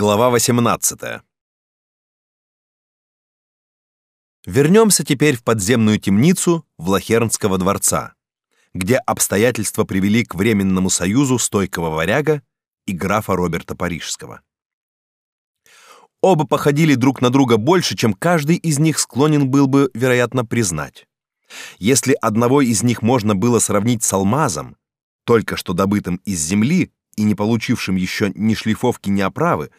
Глава 18. Вернемся теперь в подземную темницу Влахернского дворца, где обстоятельства привели к временному союзу стойкого варяга и графа Роберта Парижского. Оба походили друг на друга больше, чем каждый из них склонен был бы, вероятно, признать. Если одного из них можно было сравнить с алмазом, только что добытым из земли, и не получившим еще ни шлифовки, ни оправы,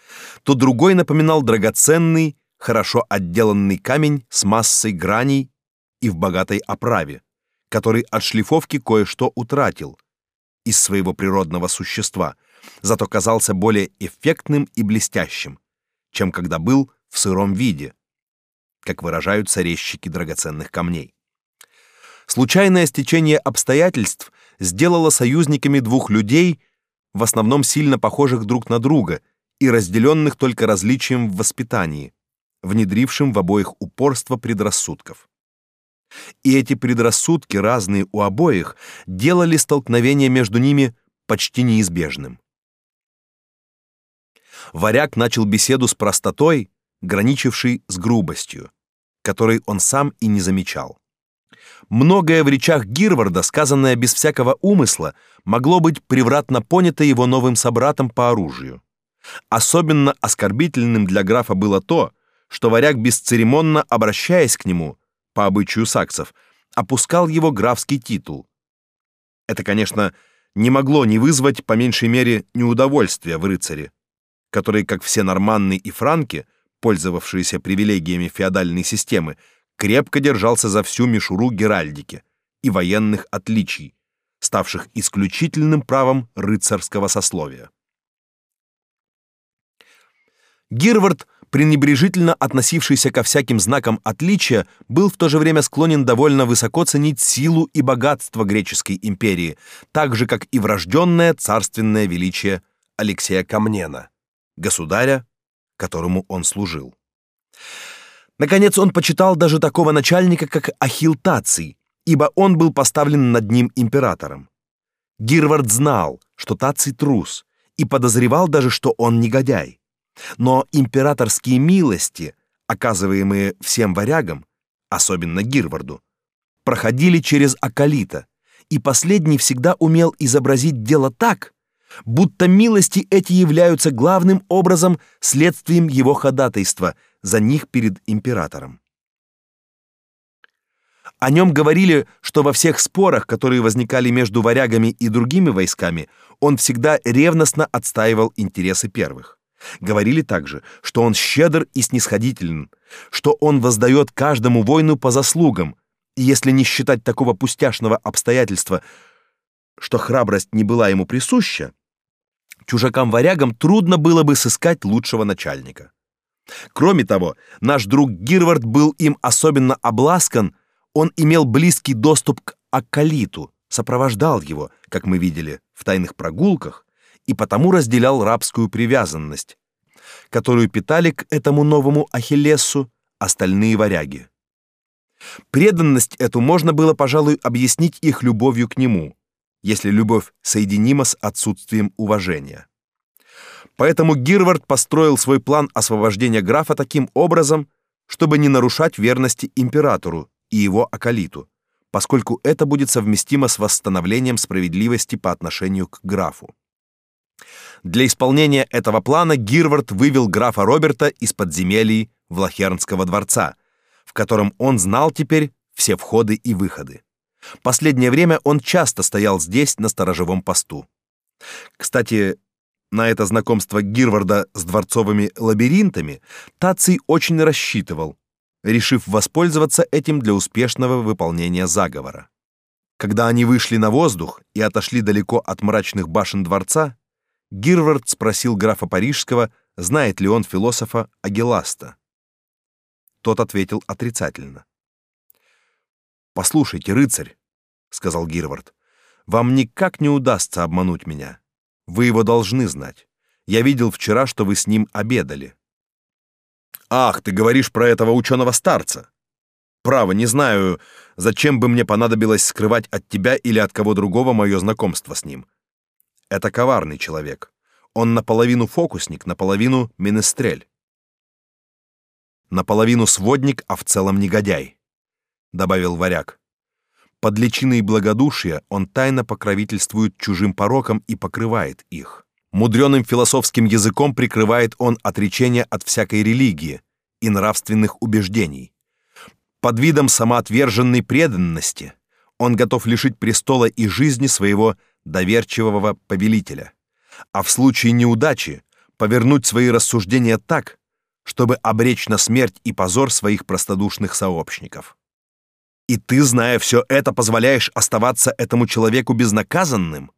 то другой напоминал драгоценный, хорошо отделанный камень с массой граней и в богатой оправе, который от шлифовки кое-что утратил из своего природного существа, зато казался более эффектным и блестящим, чем когда был в сыром виде, как выражаются резчики драгоценных камней. Случайное стечение обстоятельств сделало союзниками двух людей – в основном сильно похожих друг на друга и разделенных только различием в воспитании, внедрившим в обоих упорство предрассудков. И эти предрассудки, разные у обоих, делали столкновение между ними почти неизбежным. Варяг начал беседу с простотой, граничившей с грубостью, которой он сам и не замечал. Многое в речах Гирварда, сказанное без всякого умысла, могло быть превратно понято его новым собратом по оружию. Особенно оскорбительным для графа было то, что варяг бесцеремонно обращаясь к нему, по обычаю саксов, опускал его графский титул. Это, конечно, не могло не вызвать по меньшей мере неудовольствия в рыцаре, который, как все норманны и франки, пользовавшиеся привилегиями феодальной системы, крепко держался за всю мишуру геральдики и военных отличий, ставших исключительным правом рыцарского сословия. Гирвард, пренебрежительно относившийся ко всяким знакам отличия, был в то же время склонен довольно высоко ценить силу и богатство греческой империи, так же как и врожденное царственное величие Алексея Камнена, государя, которому он служил. Наконец он почитал даже такого начальника, как Ахилл Таций, ибо он был поставлен над ним императором. Гирвард знал, что Таций трус, и подозревал даже, что он негодяй. Но императорские милости, оказываемые всем варягам, особенно Гирварду, проходили через Акалита, и последний всегда умел изобразить дело так, будто милости эти являются главным образом следствием его ходатайства – за них перед императором. О нем говорили, что во всех спорах, которые возникали между варягами и другими войсками, он всегда ревностно отстаивал интересы первых. Говорили также, что он щедр и снисходителен, что он воздает каждому воину по заслугам, и если не считать такого пустяшного обстоятельства, что храбрость не была ему присуща, чужакам-варягам трудно было бы сыскать лучшего начальника. Кроме того, наш друг Гирвард был им особенно обласкан, он имел близкий доступ к Акалиту, сопровождал его, как мы видели, в тайных прогулках и потому разделял рабскую привязанность, которую питали к этому новому Ахиллесу остальные варяги. Преданность эту можно было, пожалуй, объяснить их любовью к нему, если любовь соединима с отсутствием уважения. Поэтому Гирвард построил свой план освобождения графа таким образом, чтобы не нарушать верности императору и его акалиту, поскольку это будет совместимо с восстановлением справедливости по отношению к графу. Для исполнения этого плана Гирвард вывел графа Роберта из подземелий Влахернского дворца, в котором он знал теперь все входы и выходы. Последнее время он часто стоял здесь на сторожевом посту. Кстати, на это знакомство Гирварда с дворцовыми лабиринтами Таций очень рассчитывал, решив воспользоваться этим для успешного выполнения заговора. Когда они вышли на воздух и отошли далеко от мрачных башен дворца, Гирвард спросил графа Парижского, знает ли он философа Агеласта. Тот ответил отрицательно. «Послушайте, рыцарь», — сказал Гирвард, — «вам никак не удастся обмануть меня. Вы его должны знать. Я видел вчера, что вы с ним обедали. Ах, ты говоришь про этого ученого старца. Право, не знаю, зачем бы мне понадобилось скрывать от тебя или от кого другого мое знакомство с ним. Это коварный человек. Он наполовину фокусник, наполовину менестрель. Наполовину сводник, а в целом негодяй, добавил варяг. Под личиной благодушия он тайно покровительствует чужим порокам и покрывает их. Мудреным философским языком прикрывает он отречение от всякой религии и нравственных убеждений. Под видом самоотверженной преданности он готов лишить престола и жизни своего доверчивого повелителя, а в случае неудачи повернуть свои рассуждения так, чтобы обречь на смерть и позор своих простодушных сообщников. И ты, зная все это, позволяешь оставаться этому человеку безнаказанным?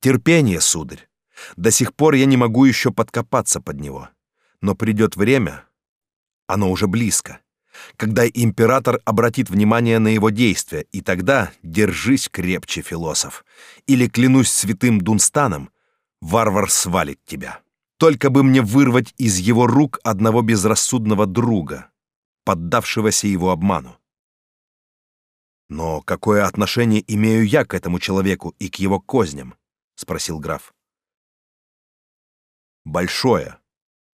Терпение, сударь. До сих пор я не могу еще подкопаться под него. Но придет время, оно уже близко, когда император обратит внимание на его действия, и тогда держись крепче, философ, или клянусь святым Дунстаном, варвар свалит тебя. Только бы мне вырвать из его рук одного безрассудного друга, поддавшегося его обману. Но какое отношение имею я к этому человеку и к его козням? спросил граф. Большое,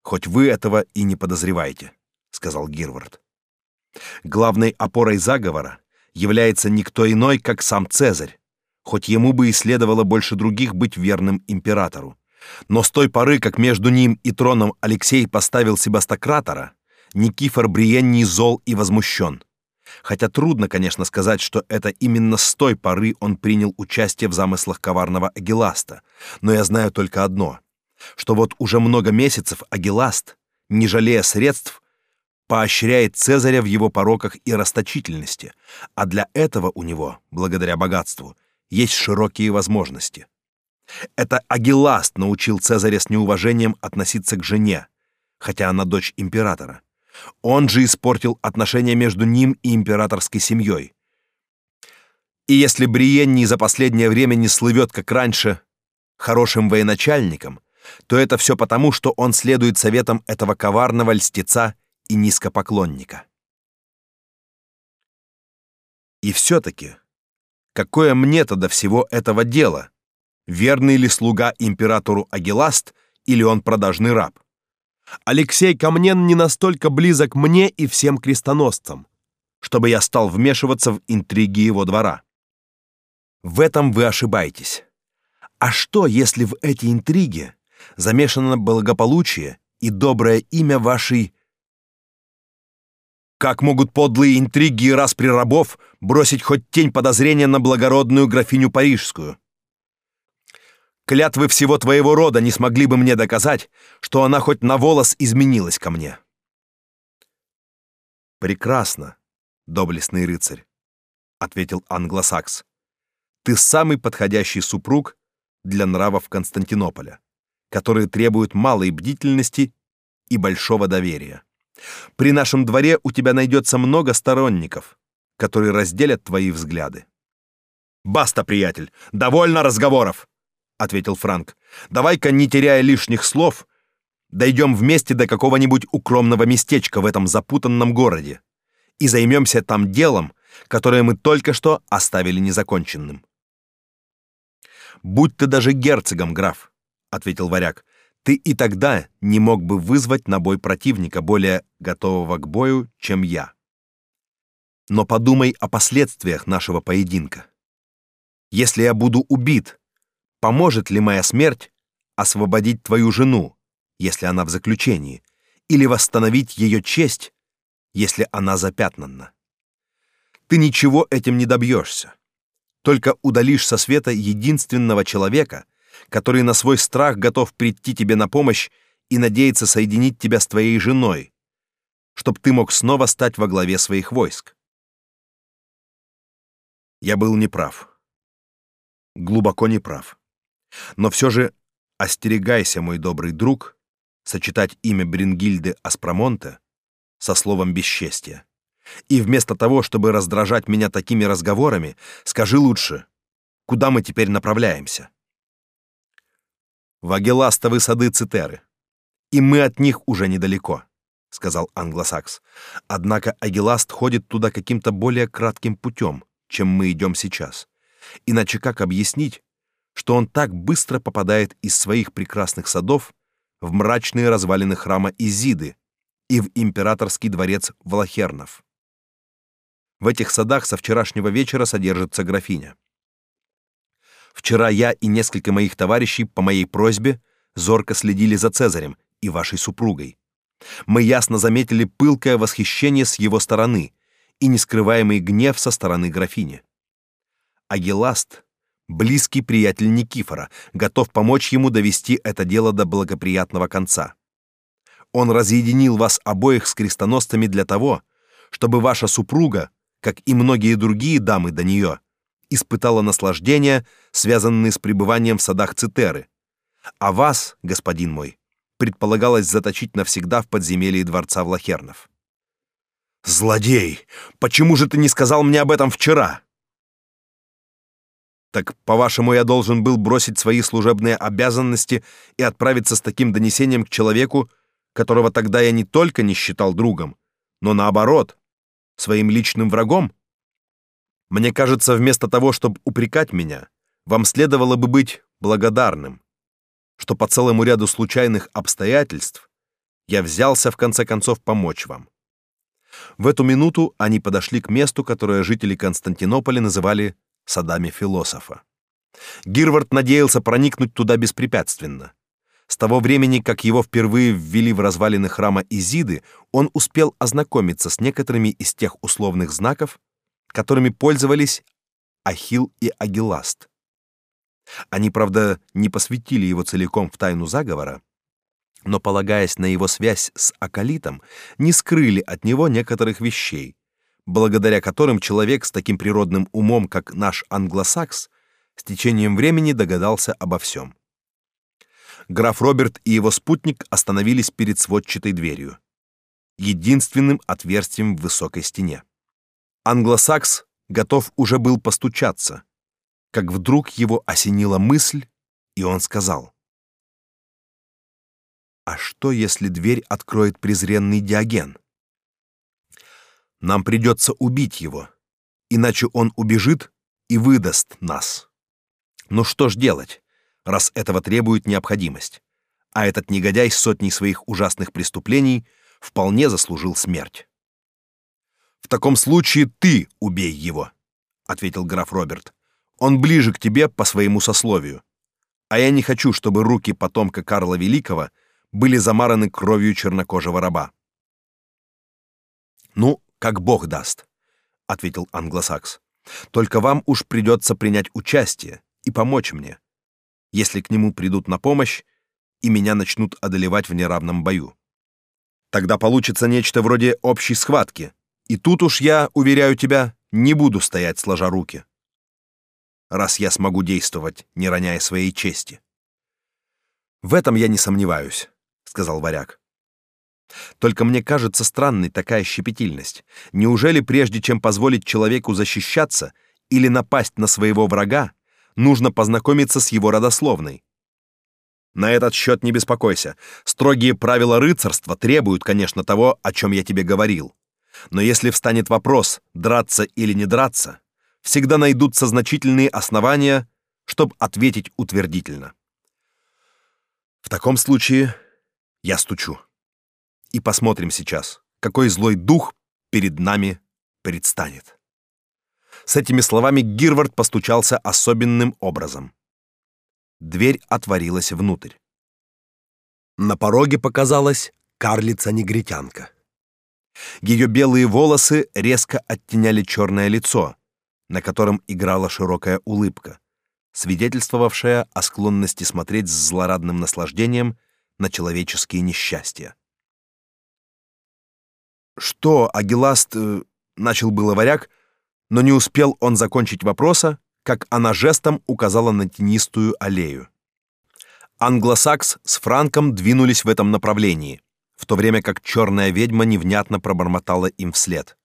хоть вы этого и не подозреваете, сказал Гирвард. Главной опорой заговора является никто иной, как сам Цезарь, хоть ему бы и следовало больше других быть верным императору. Но с той поры, как между ним и троном Алексей поставил Себастократора, Никифор Бриенний зол и возмущен. Хотя трудно, конечно, сказать, что это именно с той поры он принял участие в замыслах коварного Агиласта, но я знаю только одно, что вот уже много месяцев Агиласт, не жалея средств, поощряет Цезаря в его пороках и расточительности, а для этого у него, благодаря богатству, есть широкие возможности. Это Агиласт научил Цезаря с неуважением относиться к жене, хотя она дочь императора. Он же испортил отношения между ним и императорской семьей. И если Бриенни за последнее время не слывет, как раньше, хорошим военачальником, то это все потому, что он следует советам этого коварного льстеца и низкопоклонника. И все-таки, какое мне-то до всего этого дела? Верный ли слуга императору Агиласт или он продажный раб? Алексей Камнен не настолько близок мне и всем крестоносцам, чтобы я стал вмешиваться в интриги его двора. В этом вы ошибаетесь. А что, если в эти интриги замешано благополучие и доброе имя вашей как могут подлые интриги и распри рабов бросить хоть тень подозрения на благородную графиню парижскую? Клятвы всего твоего рода не смогли бы мне доказать, что она хоть на волос изменилась ко мне. Прекрасно, доблестный рыцарь, ответил англосакс. Ты самый подходящий супруг для нравов Константинополя, которые требуют малой бдительности и большого доверия. При нашем дворе у тебя найдется много сторонников, которые разделят твои взгляды. Баста, приятель, довольно разговоров ответил Франк. Давай-ка, не теряя лишних слов, дойдем вместе до какого-нибудь укромного местечка в этом запутанном городе и займемся там делом, которое мы только что оставили незаконченным. Будь ты даже герцогом, граф, ответил варяг. Ты и тогда не мог бы вызвать на бой противника более готового к бою, чем я. Но подумай о последствиях нашего поединка. Если я буду убит, Поможет ли моя смерть освободить твою жену, если она в заключении, или восстановить ее честь, если она запятнана? Ты ничего этим не добьешься. Только удалишь со света единственного человека, который на свой страх готов прийти тебе на помощь и надеется соединить тебя с твоей женой, чтоб ты мог снова стать во главе своих войск. Я был неправ. Глубоко неправ. Но все же остерегайся, мой добрый друг, сочетать имя Брингильды Аспромонте со словом бесчестия. И вместо того, чтобы раздражать меня такими разговорами, скажи лучше, куда мы теперь направляемся? В Агеластовы сады Цитеры. И мы от них уже недалеко, сказал англосакс. Однако Агеласт ходит туда каким-то более кратким путем, чем мы идем сейчас. Иначе как объяснить, что он так быстро попадает из своих прекрасных садов в мрачные развалины храма Изиды и в императорский дворец Влахернов. В этих садах со вчерашнего вечера содержится графиня. Вчера я и несколько моих товарищей по моей просьбе зорко следили за Цезарем и вашей супругой. Мы ясно заметили пылкое восхищение с его стороны и нескрываемый гнев со стороны графини. Агиласт, близкий приятель Никифора, готов помочь ему довести это дело до благоприятного конца. Он разъединил вас обоих с крестоносцами для того, чтобы ваша супруга, как и многие другие дамы до нее, испытала наслаждение, связанное с пребыванием в садах Цитеры. А вас, господин мой, предполагалось заточить навсегда в подземелье дворца Влахернов. Злодей! Почему же ты не сказал мне об этом вчера? Так, по-вашему, я должен был бросить свои служебные обязанности и отправиться с таким донесением к человеку, которого тогда я не только не считал другом, но наоборот, своим личным врагом? Мне кажется, вместо того, чтобы упрекать меня, вам следовало бы быть благодарным, что по целому ряду случайных обстоятельств я взялся в конце концов помочь вам. В эту минуту они подошли к месту, которое жители Константинополя называли садами философа. Гирвард надеялся проникнуть туда беспрепятственно. С того времени, как его впервые ввели в развалины храма Изиды, он успел ознакомиться с некоторыми из тех условных знаков, которыми пользовались Ахил и Агиласт. Они, правда, не посвятили его целиком в тайну заговора, но, полагаясь на его связь с Акалитом, не скрыли от него некоторых вещей, благодаря которым человек с таким природным умом, как наш англосакс, с течением времени догадался обо всем. Граф Роберт и его спутник остановились перед сводчатой дверью, единственным отверстием в высокой стене. Англосакс готов уже был постучаться, как вдруг его осенила мысль, и он сказал: "А что, если дверь откроет презренный Диоген? Нам придется убить его, иначе он убежит и выдаст нас. Ну что ж делать, раз этого требует необходимость? А этот негодяй с сотней своих ужасных преступлений вполне заслужил смерть. В таком случае ты убей его, ответил граф Роберт. Он ближе к тебе по своему сословию. А я не хочу, чтобы руки потомка Карла Великого были замараны кровью чернокожего раба. Ну, как Бог даст, ответил англосакс. Только вам уж придется принять участие и помочь мне, если к нему придут на помощь и меня начнут одолевать в неравном бою. Тогда получится нечто вроде общей схватки, и тут уж я, уверяю тебя, не буду стоять сложа руки. Раз я смогу действовать, не роняя своей чести. В этом я не сомневаюсь, сказал варяг. Только мне кажется странной такая щепетильность. Неужели прежде чем позволить человеку защищаться или напасть на своего врага, нужно познакомиться с его родословной? На этот счет не беспокойся. Строгие правила рыцарства требуют, конечно, того, о чем я тебе говорил. Но если встанет вопрос, драться или не драться, всегда найдутся значительные основания, чтобы ответить утвердительно. В таком случае я стучу. И посмотрим сейчас, какой злой дух перед нами предстанет. С этими словами Гирвард постучался особенным образом. Дверь отворилась внутрь. На пороге показалась карлица-негритянка. Ее белые волосы резко оттеняли черное лицо, на котором играла широкая улыбка, свидетельствовавшая о склонности смотреть с злорадным наслаждением на человеческие несчастья. Что, Агиласт, э, начал было варяг, но не успел он закончить вопроса, как она жестом указала на тенистую аллею. Англосакс с Франком двинулись в этом направлении, в то время как черная ведьма невнятно пробормотала им вслед.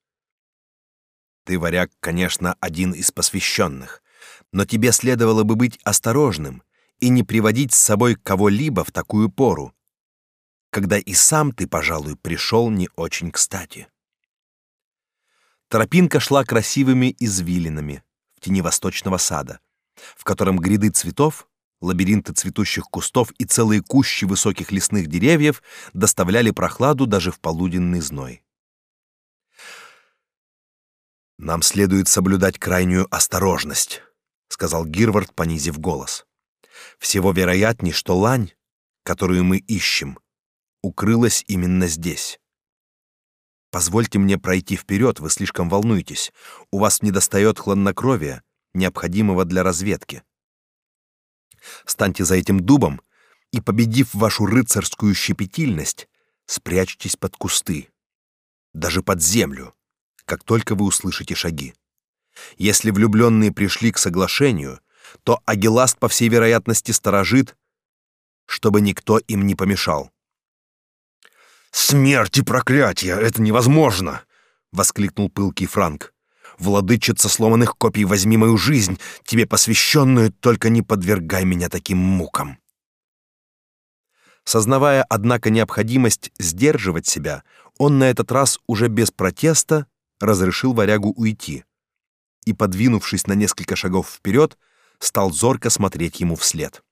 Ты, варяг, конечно, один из посвященных, но тебе следовало бы быть осторожным и не приводить с собой кого-либо в такую пору, когда и сам ты, пожалуй, пришел не очень кстати. Тропинка шла красивыми извилинами в тени восточного сада, в котором гряды цветов, лабиринты цветущих кустов и целые кущи высоких лесных деревьев доставляли прохладу даже в полуденный зной. Нам следует соблюдать крайнюю осторожность, сказал Гирвард, понизив голос. Всего вероятней, что лань, которую мы ищем, укрылась именно здесь. Позвольте мне пройти вперед, вы слишком волнуетесь. У вас недостает хладнокровия, необходимого для разведки. Станьте за этим дубом и, победив вашу рыцарскую щепетильность, спрячьтесь под кусты, даже под землю, как только вы услышите шаги. Если влюбленные пришли к соглашению, то Агиласт, по всей вероятности, сторожит, чтобы никто им не помешал. «Смерть и проклятие! Это невозможно!» — воскликнул пылкий Франк. «Владычица сломанных копий, возьми мою жизнь, тебе посвященную, только не подвергай меня таким мукам!» Сознавая, однако, необходимость сдерживать себя, он на этот раз уже без протеста разрешил варягу уйти и, подвинувшись на несколько шагов вперед, стал зорко смотреть ему вслед.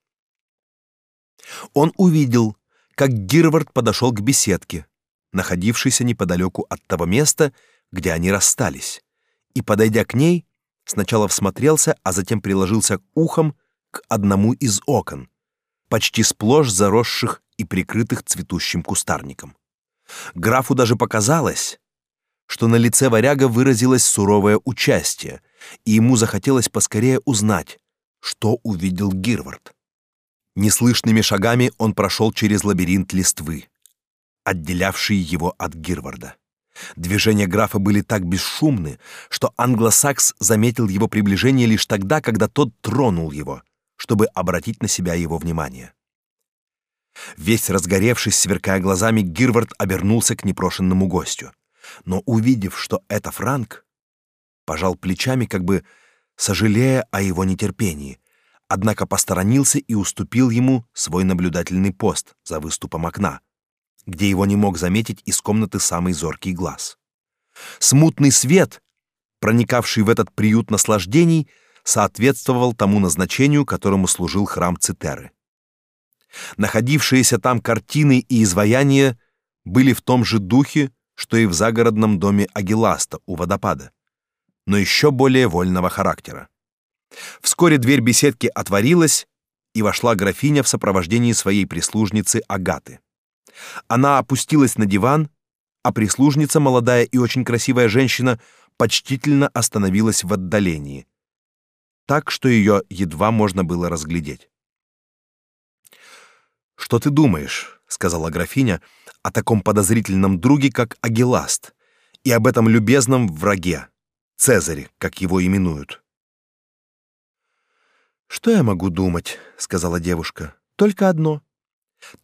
Он увидел, как Гирвард подошел к беседке, находившейся неподалеку от того места, где они расстались, и, подойдя к ней, сначала всмотрелся, а затем приложился ухом к одному из окон, почти сплошь заросших и прикрытых цветущим кустарником. Графу даже показалось, что на лице варяга выразилось суровое участие, и ему захотелось поскорее узнать, что увидел Гирвард. Неслышными шагами он прошел через лабиринт листвы, отделявший его от Гирварда. Движения графа были так бесшумны, что англосакс заметил его приближение лишь тогда, когда тот тронул его, чтобы обратить на себя его внимание. Весь разгоревшись, сверкая глазами, Гирвард обернулся к непрошенному гостю. Но увидев, что это Франк, пожал плечами, как бы сожалея о его нетерпении, однако посторонился и уступил ему свой наблюдательный пост за выступом окна, где его не мог заметить из комнаты самый зоркий глаз. Смутный свет, проникавший в этот приют наслаждений, соответствовал тому назначению, которому служил храм Цитеры. Находившиеся там картины и изваяния были в том же духе, что и в загородном доме Агиласта у водопада но еще более вольного характера. Вскоре дверь беседки отворилась, и вошла графиня в сопровождении своей прислужницы Агаты. Она опустилась на диван, а прислужница, молодая и очень красивая женщина, почтительно остановилась в отдалении, так что ее едва можно было разглядеть. Что ты думаешь, сказала графиня, о таком подозрительном друге, как Агиласт, и об этом любезном враге? Цезаре, как его именуют. Что я могу думать, сказала девушка. Только одно: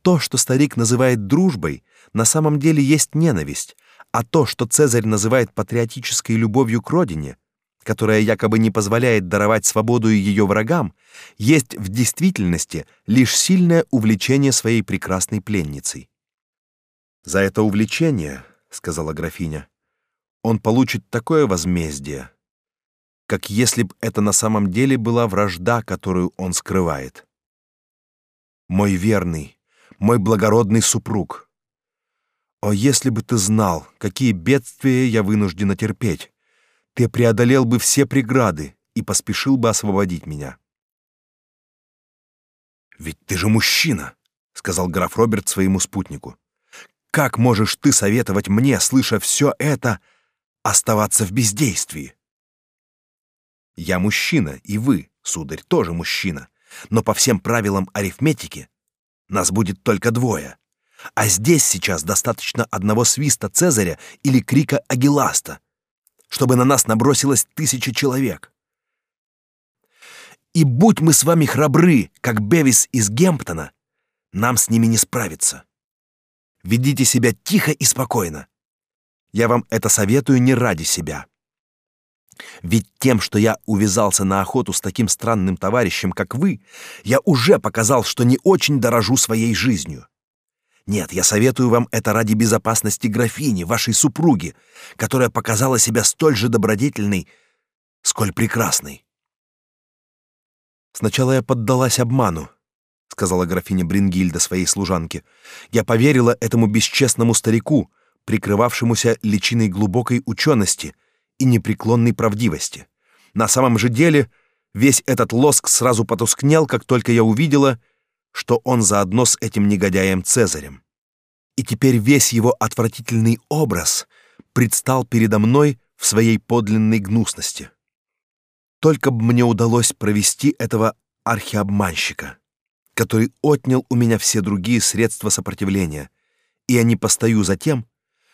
то, что старик называет дружбой, на самом деле есть ненависть, а то, что Цезарь называет патриотической любовью к родине, которая якобы не позволяет даровать свободу ее врагам, есть в действительности лишь сильное увлечение своей прекрасной пленницей. За это увлечение, сказала графиня, он получит такое возмездие, как если б это на самом деле была вражда, которую он скрывает. Мой верный, мой благородный супруг. О, если бы ты знал, какие бедствия я вынуждена терпеть, ты преодолел бы все преграды и поспешил бы освободить меня. Ведь ты же мужчина, сказал граф Роберт своему спутнику. Как можешь ты советовать мне, слыша все это, оставаться в бездействии. Я мужчина, и вы, сударь, тоже мужчина, но по всем правилам арифметики нас будет только двое. А здесь сейчас достаточно одного свиста Цезаря или крика Агиласта, чтобы на нас набросилось тысяча человек. И будь мы с вами храбры, как Бевис из Гемптона, нам с ними не справиться. Ведите себя тихо и спокойно. Я вам это советую не ради себя. Ведь тем, что я увязался на охоту с таким странным товарищем, как вы, я уже показал, что не очень дорожу своей жизнью. Нет, я советую вам это ради безопасности графини, вашей супруги, которая показала себя столь же добродетельной, сколь прекрасной. Сначала я поддалась обману, сказала графиня Брингильда своей служанке. Я поверила этому бесчестному старику, прикрывавшемуся личиной глубокой учености и непреклонной правдивости. На самом же деле весь этот лоск сразу потускнел, как только я увидела, что он заодно с этим негодяем Цезарем. И теперь весь его отвратительный образ предстал передо мной в своей подлинной гнусности. Только бы мне удалось провести этого архиобманщика, который отнял у меня все другие средства сопротивления, и я не постою за тем,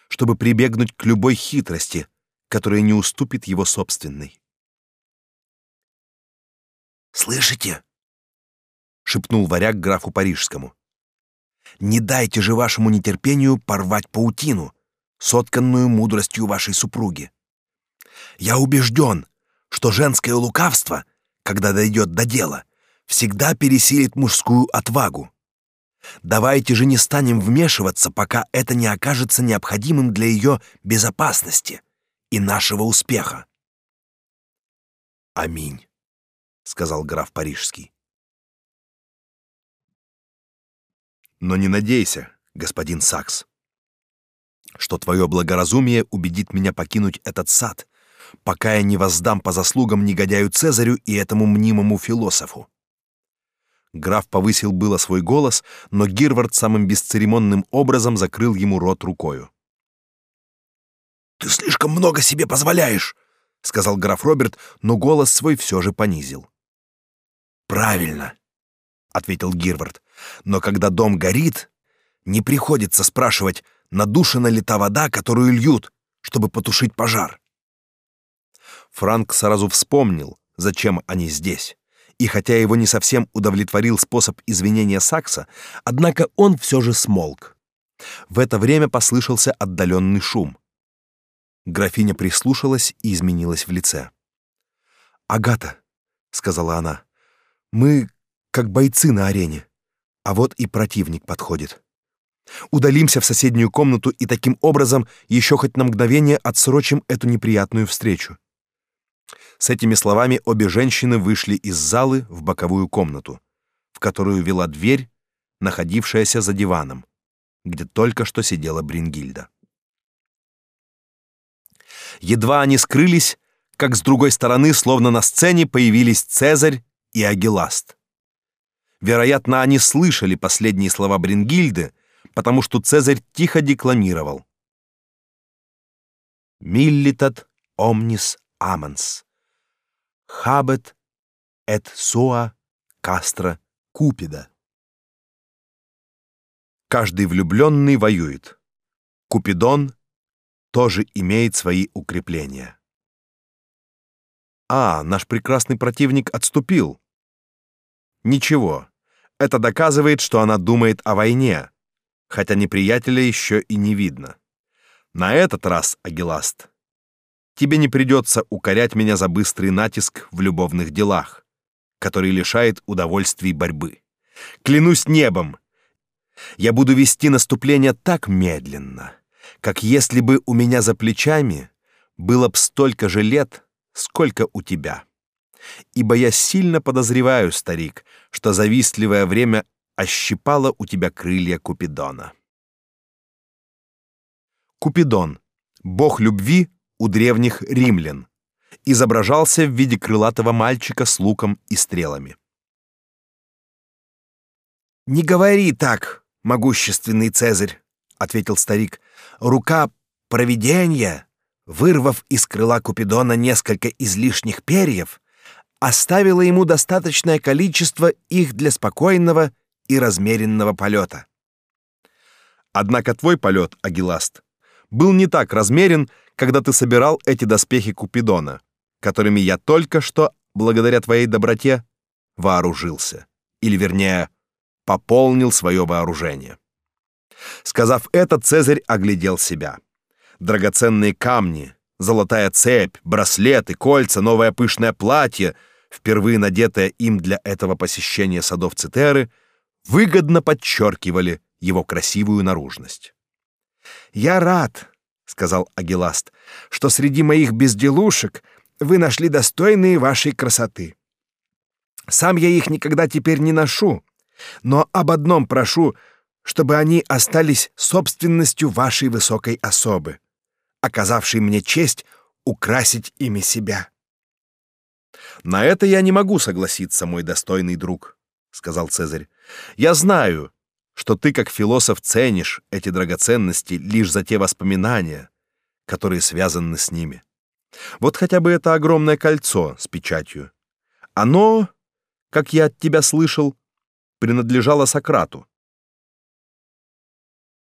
чтобы прибегнуть к любой хитрости, которая не уступит его собственной. «Слышите?» — шепнул варяг графу Парижскому. «Не дайте же вашему нетерпению порвать паутину, сотканную мудростью вашей супруги. Я убежден, что женское лукавство, когда дойдет до дела, всегда пересилит мужскую отвагу. Давайте же не станем вмешиваться, пока это не окажется необходимым для ее безопасности и нашего успеха. Аминь, сказал граф Парижский. Но не надейся, господин Сакс, что твое благоразумие убедит меня покинуть этот сад пока я не воздам по заслугам негодяю Цезарю и этому мнимому философу. Граф повысил было свой голос, но Гирвард самым бесцеремонным образом закрыл ему рот рукою. «Ты слишком много себе позволяешь», — сказал граф Роберт, но голос свой все же понизил. «Правильно», — ответил Гирвард, «но когда дом горит, не приходится спрашивать, надушена ли та вода, которую льют, чтобы потушить пожар. Франк сразу вспомнил, зачем они здесь. И хотя его не совсем удовлетворил способ извинения Сакса, однако он все же смолк. В это время послышался отдаленный шум. Графиня прислушалась и изменилась в лице. «Агата», — сказала она, — «мы как бойцы на арене, а вот и противник подходит. Удалимся в соседнюю комнату и таким образом еще хоть на мгновение отсрочим эту неприятную встречу. С этими словами обе женщины вышли из залы в боковую комнату, в которую вела дверь, находившаяся за диваном, где только что сидела Брингильда. Едва они скрылись, как с другой стороны, словно на сцене, появились Цезарь и Агиласт. Вероятно, они слышали последние слова Брингильды, потому что Цезарь тихо декламировал: "Миллитат omnis amans habet et sua castra cupida. Каждый влюбленный воюет. Купидон тоже имеет свои укрепления. А, наш прекрасный противник отступил. Ничего. Это доказывает, что она думает о войне, хотя неприятеля еще и не видно. На этот раз, Агиласт, тебе не придется укорять меня за быстрый натиск в любовных делах, который лишает удовольствий борьбы. Клянусь небом, я буду вести наступление так медленно, как если бы у меня за плечами было б столько же лет, сколько у тебя. Ибо я сильно подозреваю, старик, что завистливое время ощипало у тебя крылья Купидона. Купидон, бог любви у древних римлян, изображался в виде крылатого мальчика с луком и стрелами. «Не говори так, могущественный Цезарь», — ответил старик. «Рука провидения, вырвав из крыла Купидона несколько излишних перьев, оставила ему достаточное количество их для спокойного и размеренного полета. Однако твой полет, Агиласт, был не так размерен, когда ты собирал эти доспехи Купидона, которыми я только что, благодаря твоей доброте, вооружился, или вернее, пополнил свое вооружение. Сказав это, Цезарь оглядел себя. Драгоценные камни, золотая цепь, браслеты, кольца, новое пышное платье, впервые надетое им для этого посещения садов Цитеры, выгодно подчеркивали его красивую наружность. «Я рад», сказал Агиласт, что среди моих безделушек вы нашли достойные вашей красоты. Сам я их никогда теперь не ношу, но об одном прошу, чтобы они остались собственностью вашей высокой особы, оказавшей мне честь украсить ими себя. На это я не могу согласиться, мой достойный друг, сказал Цезарь. Я знаю, что ты как философ ценишь эти драгоценности лишь за те воспоминания, которые связаны с ними. Вот хотя бы это огромное кольцо с печатью. Оно, как я от тебя слышал, принадлежало Сократу.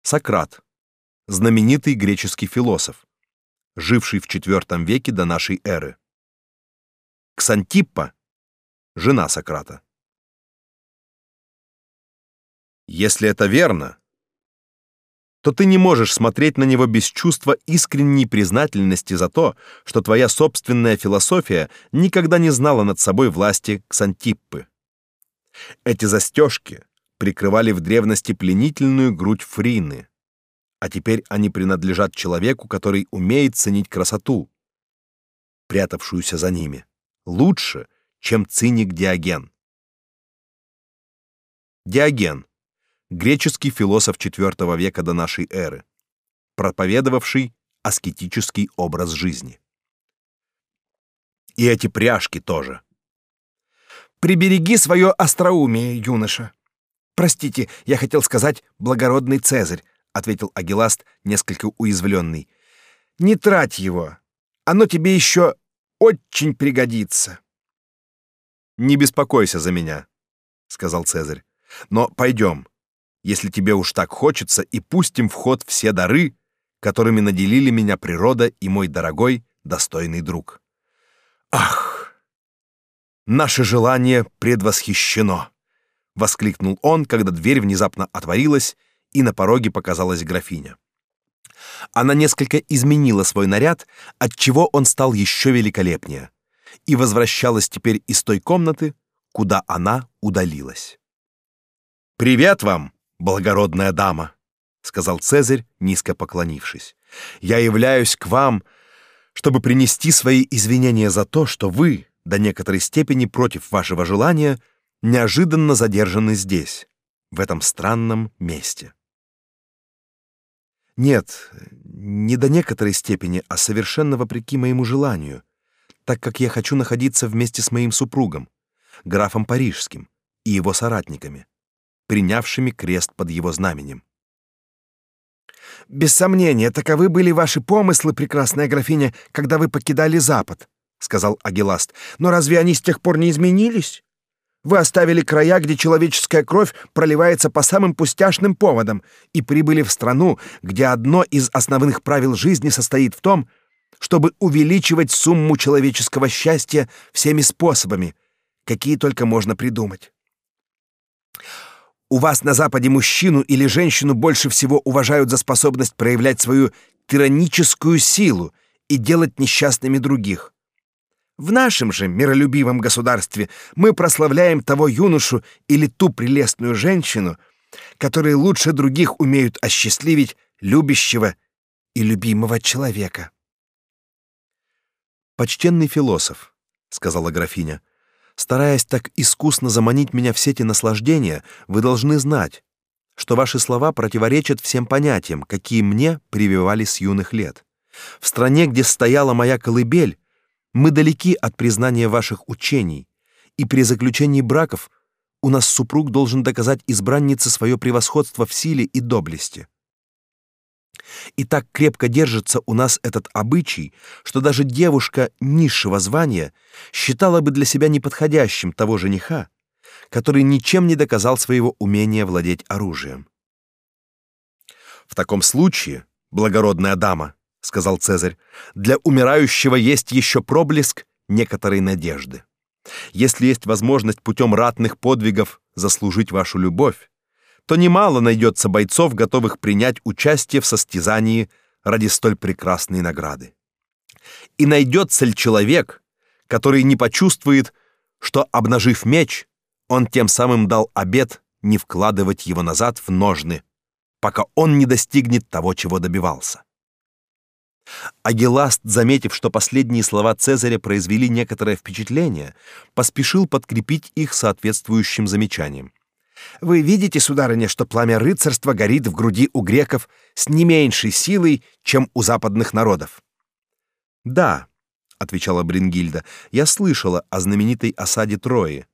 Сократ, знаменитый греческий философ, живший в IV веке до нашей эры. Ксантиппа, жена Сократа. Если это верно, то ты не можешь смотреть на него без чувства искренней признательности за то, что твоя собственная философия никогда не знала над собой власти Ксантиппы. Эти застежки прикрывали в древности пленительную грудь Фрины, а теперь они принадлежат человеку, который умеет ценить красоту, прятавшуюся за ними, лучше, чем циник Диоген. Диоген греческий философ IV века до нашей эры, проповедовавший аскетический образ жизни. И эти пряжки тоже. Прибереги свое остроумие, юноша. Простите, я хотел сказать благородный Цезарь, ответил Агиласт, несколько уязвленный. Не трать его. Оно тебе еще очень пригодится. Не беспокойся за меня, сказал Цезарь. Но пойдем если тебе уж так хочется, и пустим в ход все дары, которыми наделили меня природа и мой дорогой, достойный друг. Ах! Наше желание предвосхищено, воскликнул он, когда дверь внезапно отворилась, и на пороге показалась графиня. Она несколько изменила свой наряд, отчего он стал еще великолепнее, и возвращалась теперь из той комнаты, куда она удалилась. Привет вам, благородная дама, сказал Цезарь, низко поклонившись. Я являюсь к вам, чтобы принести свои извинения за то, что вы, до некоторой степени против вашего желания, неожиданно задержаны здесь, в этом странном месте. Нет, не до некоторой степени, а совершенно вопреки моему желанию, так как я хочу находиться вместе с моим супругом, графом Парижским, и его соратниками принявшими крест под его знаменем. Без сомнения, таковы были ваши помыслы, прекрасная графиня, когда вы покидали Запад, сказал Агиласт. Но разве они с тех пор не изменились? Вы оставили края, где человеческая кровь проливается по самым пустяшным поводам, и прибыли в страну, где одно из основных правил жизни состоит в том, чтобы увеличивать сумму человеческого счастья всеми способами, какие только можно придумать. У вас на Западе мужчину или женщину больше всего уважают за способность проявлять свою тираническую силу и делать несчастными других. В нашем же миролюбивом государстве мы прославляем того юношу или ту прелестную женщину, которые лучше других умеют осчастливить любящего и любимого человека. Почтенный философ, сказала графиня. Стараясь так искусно заманить меня в сети наслаждения, вы должны знать, что ваши слова противоречат всем понятиям, какие мне прививали с юных лет. В стране, где стояла моя колыбель, мы далеки от признания ваших учений, и при заключении браков у нас супруг должен доказать избраннице свое превосходство в силе и доблести. И так крепко держится у нас этот обычай, что даже девушка низшего звания считала бы для себя неподходящим того жениха, который ничем не доказал своего умения владеть оружием. В таком случае, благородная дама, сказал Цезарь, для умирающего есть еще проблеск некоторой надежды. Если есть возможность путем ратных подвигов заслужить вашу любовь, то немало найдется бойцов, готовых принять участие в состязании ради столь прекрасной награды. И найдется ли человек, который не почувствует, что обнажив меч, он тем самым дал обет не вкладывать его назад в ножны, пока он не достигнет того, чего добивался. Агиласт, заметив, что последние слова Цезаря произвели некоторое впечатление, поспешил подкрепить их соответствующим замечанием. Вы видите, сударыня, что пламя рыцарства горит в груди у греков с не меньшей силой, чем у западных народов. Да, отвечала Брингильда. Я слышала о знаменитой осаде Трои,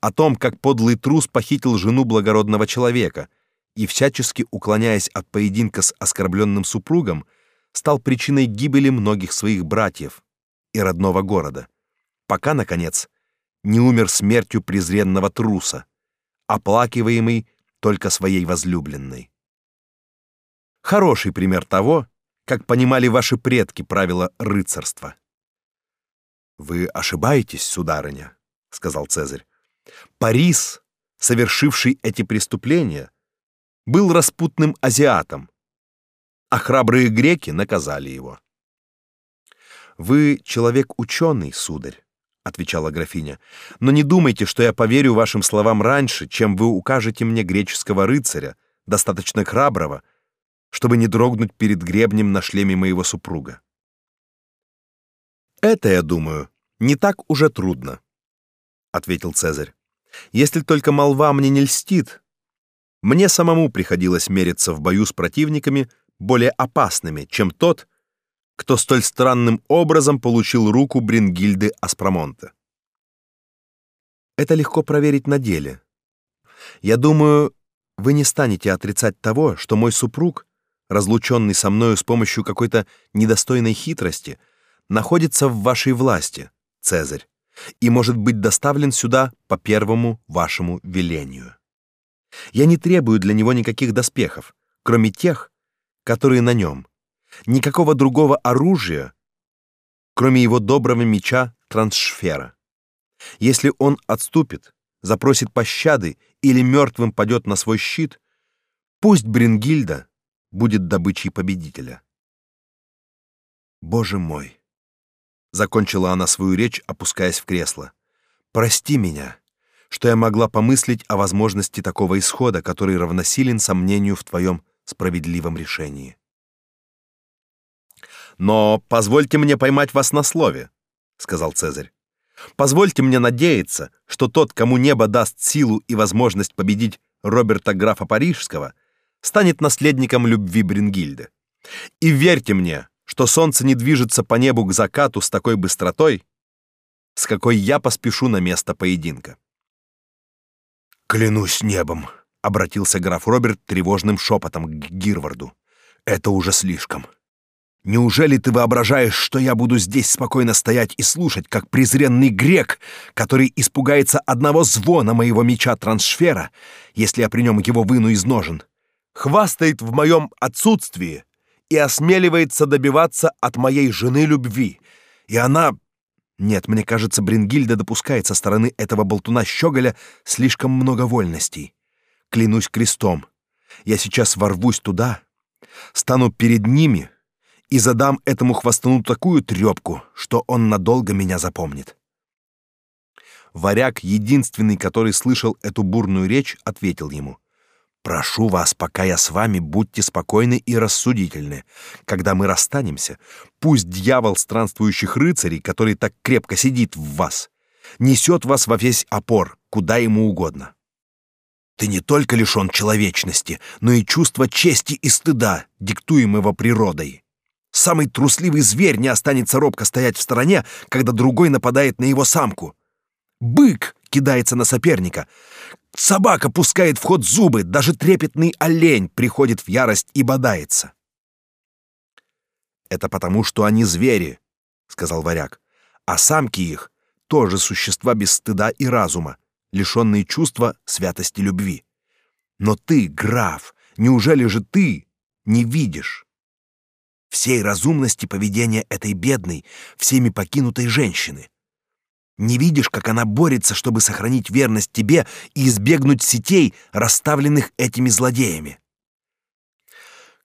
о том, как подлый трус похитил жену благородного человека и всячески уклоняясь от поединка с оскорбленным супругом, стал причиной гибели многих своих братьев и родного города, пока наконец не умер смертью презренного труса, оплакиваемый только своей возлюбленной. Хороший пример того, как понимали ваши предки правила рыцарства. Вы ошибаетесь, сударыня, сказал Цезарь. Парис, совершивший эти преступления, был распутным азиатом, а храбрые греки наказали его. Вы человек ученый, сударь, отвечала графиня. Но не думайте, что я поверю вашим словам раньше, чем вы укажете мне греческого рыцаря, достаточно храброго, чтобы не дрогнуть перед гребнем на шлеме моего супруга. Это, я думаю, не так уже трудно, ответил Цезарь. Если только молва мне не льстит, мне самому приходилось мериться в бою с противниками более опасными, чем тот, кто столь странным образом получил руку Брингильды Аспромонте. Это легко проверить на деле. Я думаю, вы не станете отрицать того, что мой супруг, разлученный со мною с помощью какой-то недостойной хитрости, находится в вашей власти, Цезарь, и может быть доставлен сюда по первому вашему велению. Я не требую для него никаких доспехов, кроме тех, которые на нем. Никакого другого оружия, кроме его доброго меча трансшфера. Если он отступит, запросит пощады или мертвым падет на свой щит, пусть Брингильда будет добычей победителя. Боже мой, закончила она свою речь, опускаясь в кресло. Прости меня, что я могла помыслить о возможности такого исхода, который равносилен сомнению в твоем справедливом решении. Но позвольте мне поймать вас на слове, сказал Цезарь. Позвольте мне надеяться, что тот, кому небо даст силу и возможность победить Роберта графа Парижского, станет наследником любви Брингильды. И верьте мне, что солнце не движется по небу к закату с такой быстротой, с какой я поспешу на место поединка. Клянусь небом, обратился граф Роберт тревожным шепотом к Гирварду. Это уже слишком. Неужели ты воображаешь, что я буду здесь спокойно стоять и слушать, как презренный грек, который испугается одного звона моего меча трансфера, если я при нем его выну из ножен, хвастает в моем отсутствии и осмеливается добиваться от моей жены любви. И она... Нет, мне кажется, Брингильда допускает со стороны этого болтуна Щеголя слишком много вольностей. Клянусь крестом, я сейчас ворвусь туда, стану перед ними и задам этому хвостуну такую трепку, что он надолго меня запомнит. Варяг, единственный, который слышал эту бурную речь, ответил ему — Прошу вас, пока я с вами, будьте спокойны и рассудительны. Когда мы расстанемся, пусть дьявол странствующих рыцарей, который так крепко сидит в вас, несет вас во весь опор, куда ему угодно. Ты не только лишен человечности, но и чувства чести и стыда, диктуемого природой. Самый трусливый зверь не останется робко стоять в стороне, когда другой нападает на его самку. Бык кидается на соперника, Собака пускает в ход зубы, даже трепетный олень приходит в ярость и бодается. Это потому, что они звери, сказал варяг. А самки их тоже существа без стыда и разума, лишенные чувства святости любви. Но ты, граф, неужели же ты не видишь всей разумности поведения этой бедной, всеми покинутой женщины? Не видишь, как она борется, чтобы сохранить верность тебе и избегнуть сетей, расставленных этими злодеями?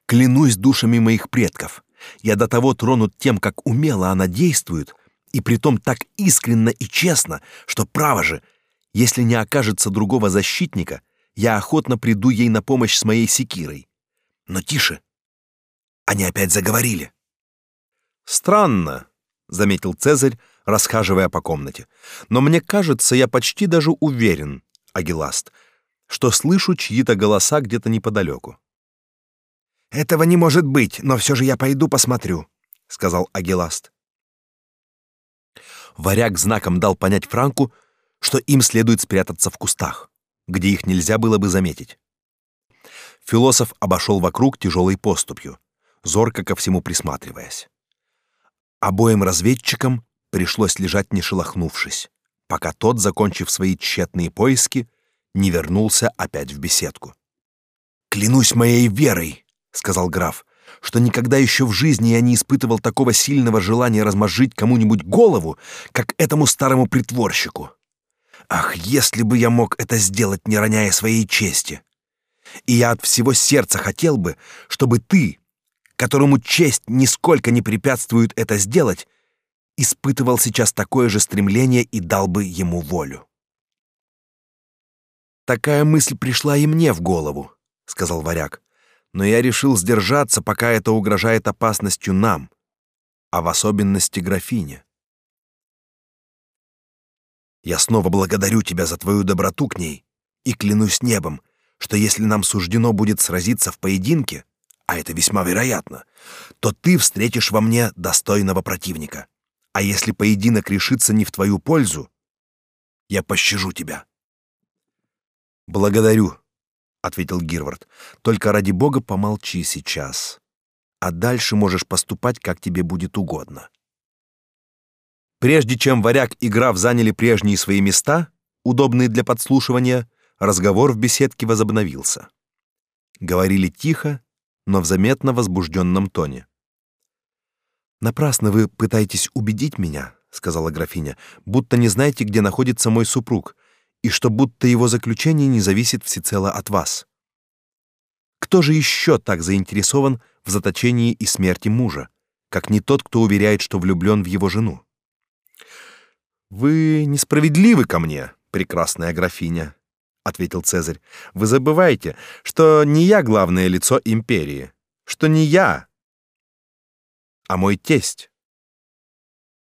Клянусь душами моих предков, я до того тронут тем, как умело она действует, и притом так искренно и честно, что право же, если не окажется другого защитника, я охотно приду ей на помощь с моей секирой. Но тише. Они опять заговорили. Странно, заметил Цезарь, расхаживая по комнате. Но мне кажется, я почти даже уверен, Агиласт, что слышу чьи-то голоса где-то неподалеку. Этого не может быть, но все же я пойду посмотрю, сказал Агиласт. Варяг знаком дал понять Франку, что им следует спрятаться в кустах, где их нельзя было бы заметить. Философ обошел вокруг тяжелой поступью, зорко ко всему присматриваясь. Обоим разведчикам пришлось лежать не шелохнувшись, пока тот, закончив свои тщетные поиски, не вернулся опять в беседку. «Клянусь моей верой», — сказал граф, «что никогда еще в жизни я не испытывал такого сильного желания размозжить кому-нибудь голову, как этому старому притворщику. Ах, если бы я мог это сделать, не роняя своей чести! И я от всего сердца хотел бы, чтобы ты, которому честь нисколько не препятствует это сделать, испытывал сейчас такое же стремление и дал бы ему волю. Такая мысль пришла и мне в голову, сказал Варяг. Но я решил сдержаться, пока это угрожает опасностью нам, а в особенности графине. Я снова благодарю тебя за твою доброту к ней и клянусь небом, что если нам суждено будет сразиться в поединке, а это весьма вероятно, то ты встретишь во мне достойного противника. А если поединок решится не в твою пользу, я пощажу тебя. Благодарю, ответил Гирвард. Только ради бога помолчи сейчас, а дальше можешь поступать, как тебе будет угодно. Прежде чем варяг и граф заняли прежние свои места, удобные для подслушивания, разговор в беседке возобновился. Говорили тихо, но в заметно возбужденном тоне. Напрасно вы пытаетесь убедить меня, сказала графиня, будто не знаете, где находится мой супруг, и что будто его заключение не зависит всецело от вас. Кто же еще так заинтересован в заточении и смерти мужа, как не тот, кто уверяет, что влюблен в его жену? Вы несправедливы ко мне, прекрасная графиня, ответил Цезарь. Вы забываете, что не я главное лицо империи, что не я, а мой тесть,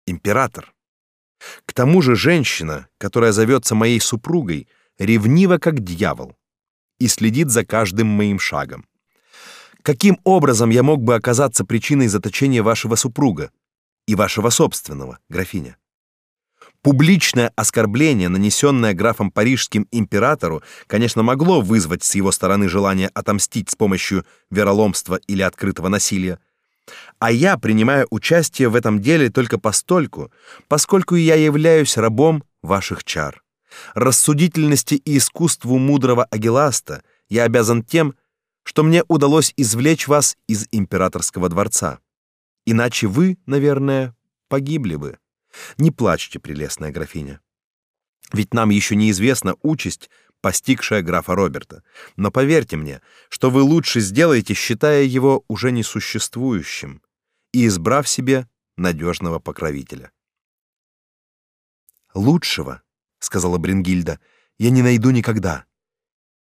император. К тому же женщина, которая зовется моей супругой, ревнива как дьявол и следит за каждым моим шагом. Каким образом я мог бы оказаться причиной заточения вашего супруга и вашего собственного, графиня? Публичное оскорбление, нанесенное графом парижским императору, конечно, могло вызвать с его стороны желание отомстить с помощью вероломства или открытого насилия. А я принимаю участие в этом деле только постольку, поскольку я являюсь рабом ваших чар. Рассудительности и искусству мудрого Агиласта я обязан тем, что мне удалось извлечь вас из императорского дворца. Иначе вы, наверное, погибли бы. Не плачьте, прелестная графиня. Ведь нам еще неизвестна участь, постигшая графа Роберта. Но поверьте мне, что вы лучше сделаете, считая его уже несуществующим и избрав себе надежного покровителя. Лучшего, сказала Брингильда, я не найду никогда,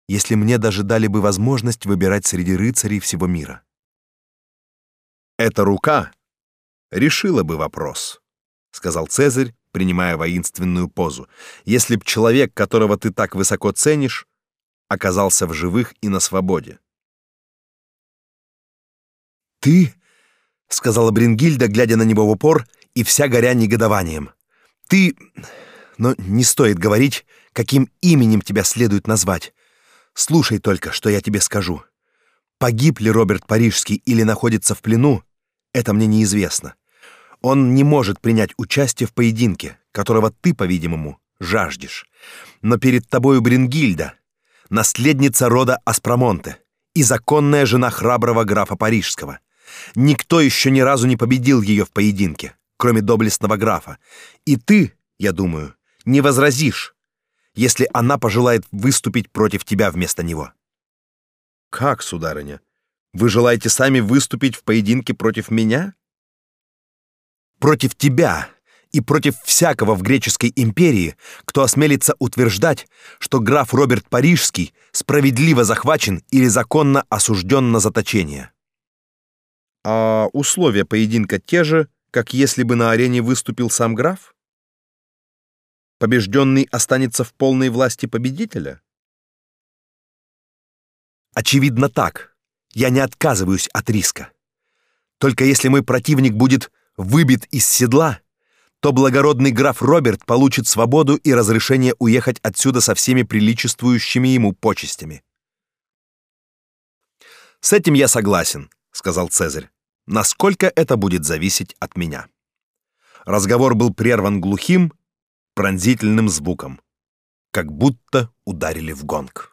если мне даже дали бы возможность выбирать среди рыцарей всего мира. Эта рука решила бы вопрос сказал Цезарь, принимая воинственную позу. Если б человек, которого ты так высоко ценишь, оказался в живых и на свободе. Ты, сказала Брингильда, глядя на него в упор и вся горя негодованием. Ты, но не стоит говорить, каким именем тебя следует назвать. Слушай только, что я тебе скажу. Погиб ли Роберт Парижский или находится в плену, это мне неизвестно. Он не может принять участие в поединке, которого ты, по-видимому, жаждешь. Но перед тобою Брингильда, наследница рода Аспромонте и законная жена храброго графа Парижского. Никто еще ни разу не победил ее в поединке, кроме доблестного графа. И ты, я думаю, не возразишь, если она пожелает выступить против тебя вместо него. Как, сударыня? Вы желаете сами выступить в поединке против меня? Против тебя и против всякого в греческой империи, кто осмелится утверждать, что граф Роберт Парижский справедливо захвачен или законно осужден на заточение. А условия поединка те же, как если бы на арене выступил сам граф? Побежденный останется в полной власти победителя? Очевидно так. Я не отказываюсь от риска. Только если мой противник будет выбит из седла, то благородный граф Роберт получит свободу и разрешение уехать отсюда со всеми приличествующими ему почестями. С этим я согласен, сказал Цезарь. Насколько это будет зависеть от меня. Разговор был прерван глухим, пронзительным звуком, как будто ударили в гонг.